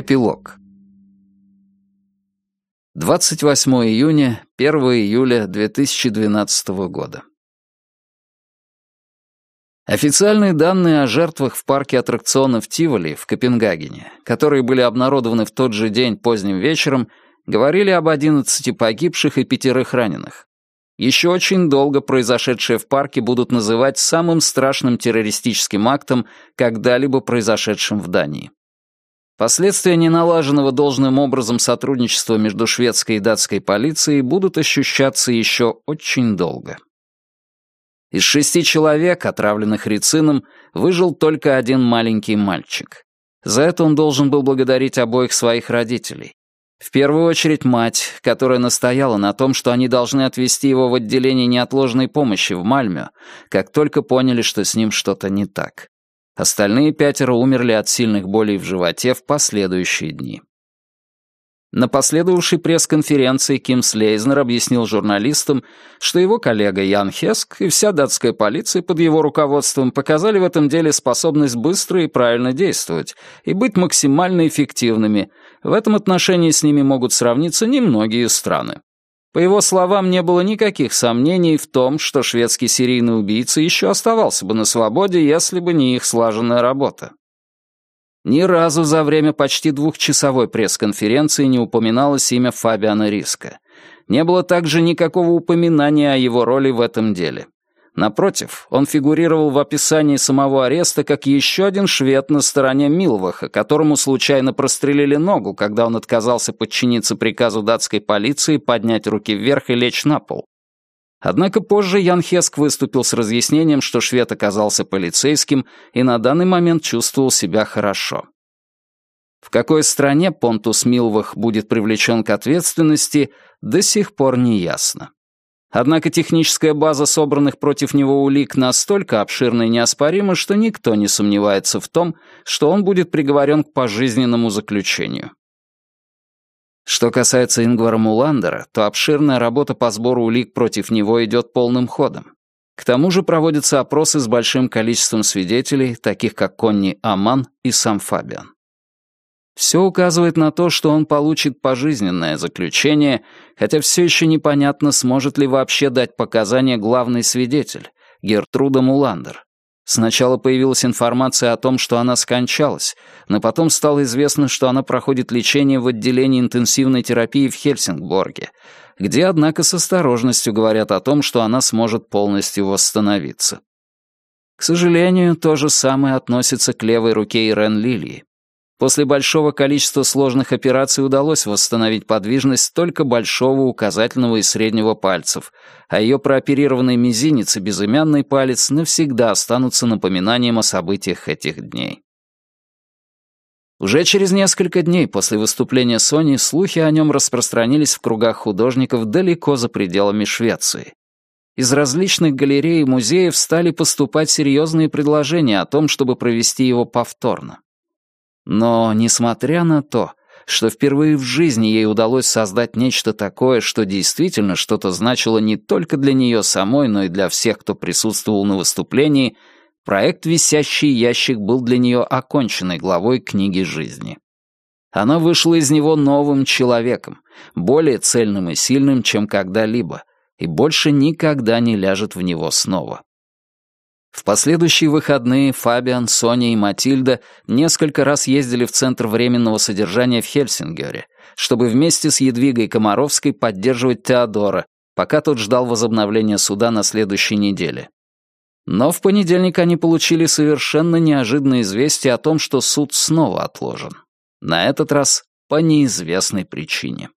Эпилог. 28 июня, 1 июля 2012 года. Официальные данные о жертвах в парке аттракционов Тиволи в Копенгагене, которые были обнародованы в тот же день поздним вечером, говорили об 11 погибших и пятерых раненых. Еще очень долго произошедшее в парке будут называть самым страшным террористическим актом, когда-либо произошедшим в Дании. Последствия неналаженного должным образом сотрудничества между шведской и датской полицией будут ощущаться еще очень долго. Из шести человек, отравленных рицином, выжил только один маленький мальчик. За это он должен был благодарить обоих своих родителей. В первую очередь мать, которая настояла на том, что они должны отвезти его в отделение неотложной помощи в Мальме, как только поняли, что с ним что-то не так. Остальные пятеро умерли от сильных болей в животе в последующие дни. На последовавшей пресс-конференции Ким Слейзнер объяснил журналистам, что его коллега Ян Хеск и вся датская полиция под его руководством показали в этом деле способность быстро и правильно действовать и быть максимально эффективными. В этом отношении с ними могут сравниться немногие страны. По его словам, не было никаких сомнений в том, что шведский серийный убийца еще оставался бы на свободе, если бы не их слаженная работа. Ни разу за время почти двухчасовой пресс-конференции не упоминалось имя Фабиана Риска. Не было также никакого упоминания о его роли в этом деле. Напротив, он фигурировал в описании самого ареста как еще один швед на стороне Милваха, которому случайно прострелили ногу, когда он отказался подчиниться приказу датской полиции поднять руки вверх и лечь на пол. Однако позже Ян Хеск выступил с разъяснением, что швед оказался полицейским и на данный момент чувствовал себя хорошо. В какой стране Понтус Милвах будет привлечен к ответственности, до сих пор не ясно. Однако техническая база собранных против него улик настолько обширна и неоспорима, что никто не сомневается в том, что он будет приговорен к пожизненному заключению. Что касается Ингвара Муландера, то обширная работа по сбору улик против него идет полным ходом. К тому же проводятся опросы с большим количеством свидетелей, таких как Конни Аман и сам Фабиан. Все указывает на то, что он получит пожизненное заключение, хотя все еще непонятно, сможет ли вообще дать показания главный свидетель, Гертруда Муландер. Сначала появилась информация о том, что она скончалась, но потом стало известно, что она проходит лечение в отделении интенсивной терапии в Хельсингборге, где, однако, с осторожностью говорят о том, что она сможет полностью восстановиться. К сожалению, то же самое относится к левой руке Ирен Лилии. После большого количества сложных операций удалось восстановить подвижность только большого указательного и среднего пальцев, а ее прооперированный мизинец и безымянный палец навсегда останутся напоминанием о событиях этих дней. Уже через несколько дней после выступления Сони слухи о нем распространились в кругах художников далеко за пределами Швеции. Из различных галерей и музеев стали поступать серьезные предложения о том, чтобы провести его повторно. Но, несмотря на то, что впервые в жизни ей удалось создать нечто такое, что действительно что-то значило не только для нее самой, но и для всех, кто присутствовал на выступлении, проект «Висящий ящик» был для нее оконченной главой книги жизни. Она вышла из него новым человеком, более цельным и сильным, чем когда-либо, и больше никогда не ляжет в него снова. В последующие выходные Фабиан, Соня и Матильда несколько раз ездили в Центр временного содержания в Хельсингере, чтобы вместе с Едвигой Комаровской поддерживать Теодора, пока тот ждал возобновления суда на следующей неделе. Но в понедельник они получили совершенно неожиданное известие о том, что суд снова отложен. На этот раз по неизвестной причине.